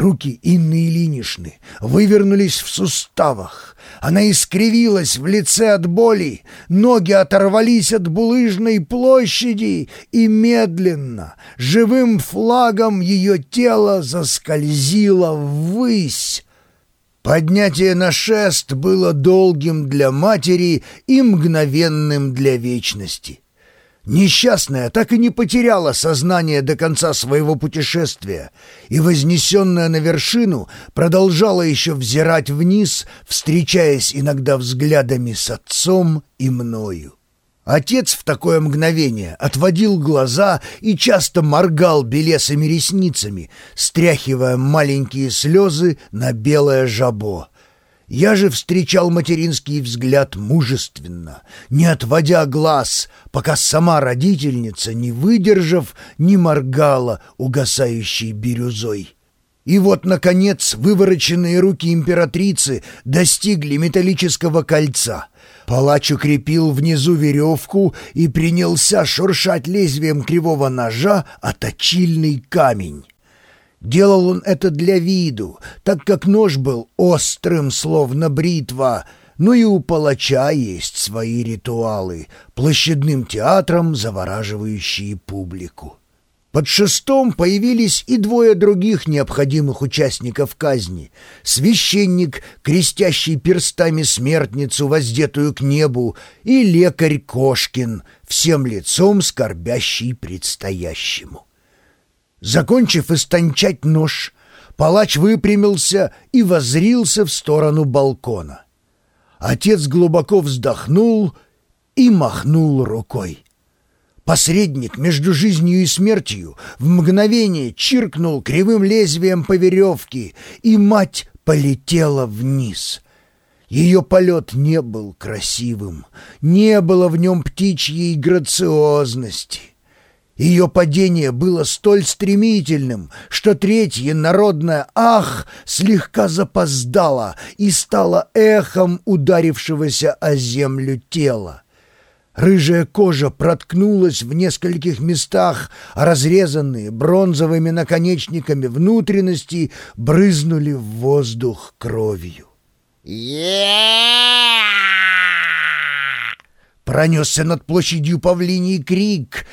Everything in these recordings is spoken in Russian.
Руки Инны Ильиничны вывернулись в суставах. Она искривилась в лице от боли, ноги оторвались от булыжной площади, и медленно, живым флагом ее тело заскользило ввысь. Поднятие на шест было долгим для матери и мгновенным для вечности. Несчастная так и не потеряла сознание до конца своего путешествия, и, вознесенная на вершину, продолжала еще взирать вниз, встречаясь иногда взглядами с отцом и мною. Отец в такое мгновение отводил глаза и часто моргал белесыми ресницами, стряхивая маленькие слезы на белое жабо. Я же встречал материнский взгляд мужественно, не отводя глаз, пока сама родительница, не выдержав, не моргала угасающей бирюзой. И вот, наконец, вывороченные руки императрицы достигли металлического кольца. Палач укрепил внизу веревку и принялся шуршать лезвием кривого ножа о точильный камень. Делал он это для виду, так как нож был острым, словно бритва, но и у палача есть свои ритуалы, площадным театром завораживающие публику. Под шестом появились и двое других необходимых участников казни. Священник, крестящий перстами смертницу, воздетую к небу, и лекарь Кошкин, всем лицом скорбящий предстоящему. Закончив истончать нож, палач выпрямился и возрился в сторону балкона. Отец глубоко вздохнул и махнул рукой. Посредник между жизнью и смертью в мгновение чиркнул кривым лезвием по веревке, и мать полетела вниз. Ее полет не был красивым, не было в нем птичьей грациозности. Ее падение было столь стремительным, что третье народное «ах» слегка запоздало и стало эхом ударившегося о землю тела. Рыжая кожа проткнулась в нескольких местах, а разрезанные бронзовыми наконечниками внутренности брызнули в воздух кровью. Пронесся над площадью павлиний крик.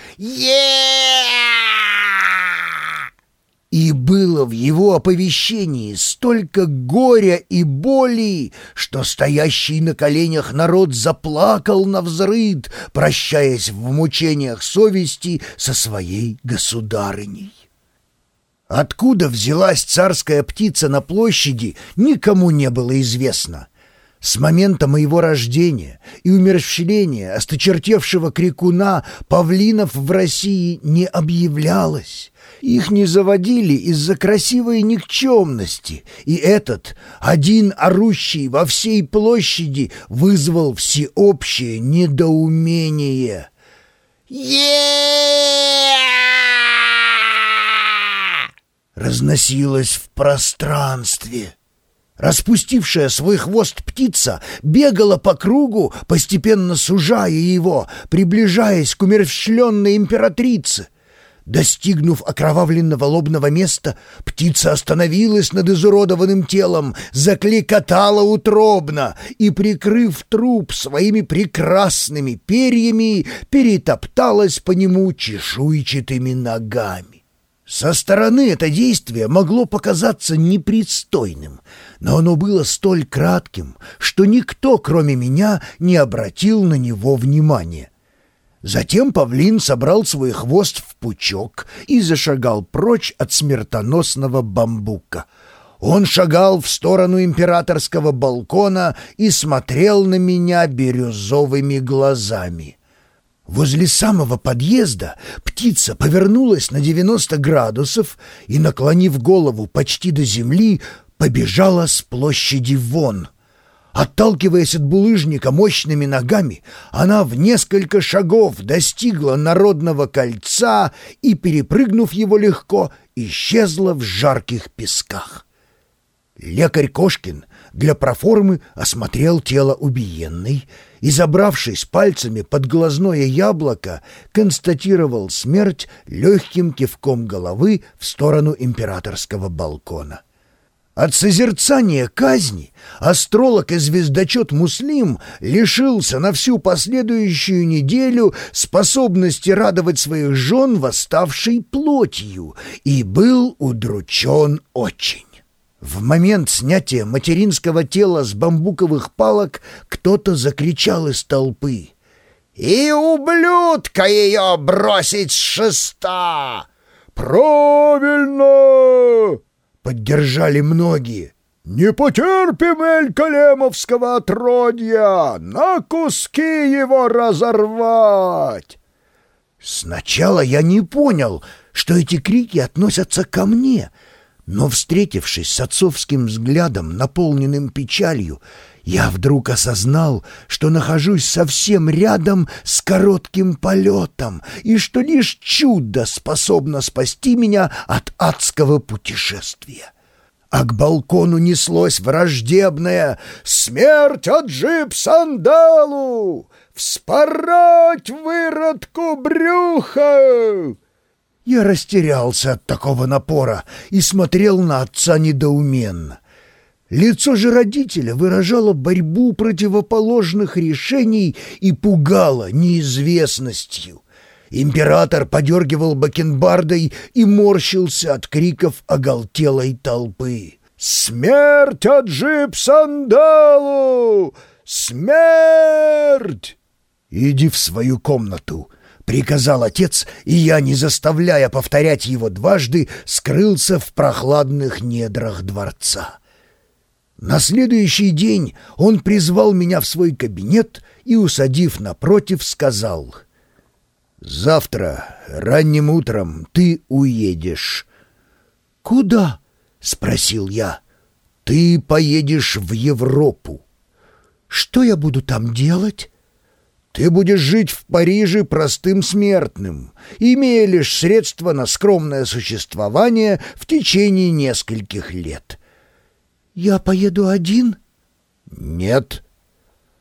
И было в его оповещении столько горя и боли, что стоящий на коленях народ заплакал на взрыд, прощаясь в мучениях совести со своей государыней. Откуда взялась царская птица на площади, никому не было известно — с момента моего рождения и умерщвления осточертевшего крикуна павлинов в России не объявлялось. Их не заводили из-за красивой никчемности, и этот, один орущий во всей площади, вызвал всеобщее недоумение. разносилось в пространстве. Распустившая свой хвост птица бегала по кругу, постепенно сужая его, приближаясь к умерщвленной императрице. Достигнув окровавленного лобного места, птица остановилась над изуродованным телом, закликотала утробно и, прикрыв труп своими прекрасными перьями, перетопталась по нему чешуйчатыми ногами. Со стороны это действие могло показаться непристойным, но оно было столь кратким, что никто, кроме меня, не обратил на него внимания. Затем павлин собрал свой хвост в пучок и зашагал прочь от смертоносного бамбука. Он шагал в сторону императорского балкона и смотрел на меня бирюзовыми глазами. Возле самого подъезда птица повернулась на 90 градусов и, наклонив голову почти до земли, побежала с площади вон. Отталкиваясь от булыжника мощными ногами, она в несколько шагов достигла народного кольца и, перепрыгнув его легко, исчезла в жарких песках. Лекарь Кошкин для проформы осмотрел тело убиенной и, забравшись пальцами под глазное яблоко, констатировал смерть легким кивком головы в сторону императорского балкона. От созерцания казни астролог и звездочет Муслим лишился на всю последующую неделю способности радовать своих жен восставшей плотью и был удручен очень. В момент снятия материнского тела с бамбуковых палок кто-то закричал из толпы. «И ублюдка ее бросить с шеста!» «Правильно!» — поддержали многие. «Не потерпим Эль-Калемовского отродья! На куски его разорвать!» Сначала я не понял, что эти крики относятся ко мне — но, встретившись с отцовским взглядом, наполненным печалью, я вдруг осознал, что нахожусь совсем рядом с коротким полетом и что лишь чудо способно спасти меня от адского путешествия. А к балкону неслось враждебное «Смерть от джип сандалу! Вспороть выродку брюха!» Я растерялся от такого напора и смотрел на отца недоуменно. Лицо же родителя выражало борьбу противоположных решений и пугало неизвестностью. Император подергивал бакенбардой и морщился от криков оголтелой толпы. «Смерть от джип-сандалу! Смерть!» «Иди в свою комнату», приказал отец, и я, не заставляя повторять его дважды, скрылся в прохладных недрах дворца. На следующий день он призвал меня в свой кабинет и, усадив напротив, сказал «Завтра, ранним утром, ты уедешь». «Куда?» — спросил я. «Ты поедешь в Европу». «Что я буду там делать?» Ты будешь жить в Париже простым смертным, имея лишь средства на скромное существование в течение нескольких лет. Я поеду один? Нет,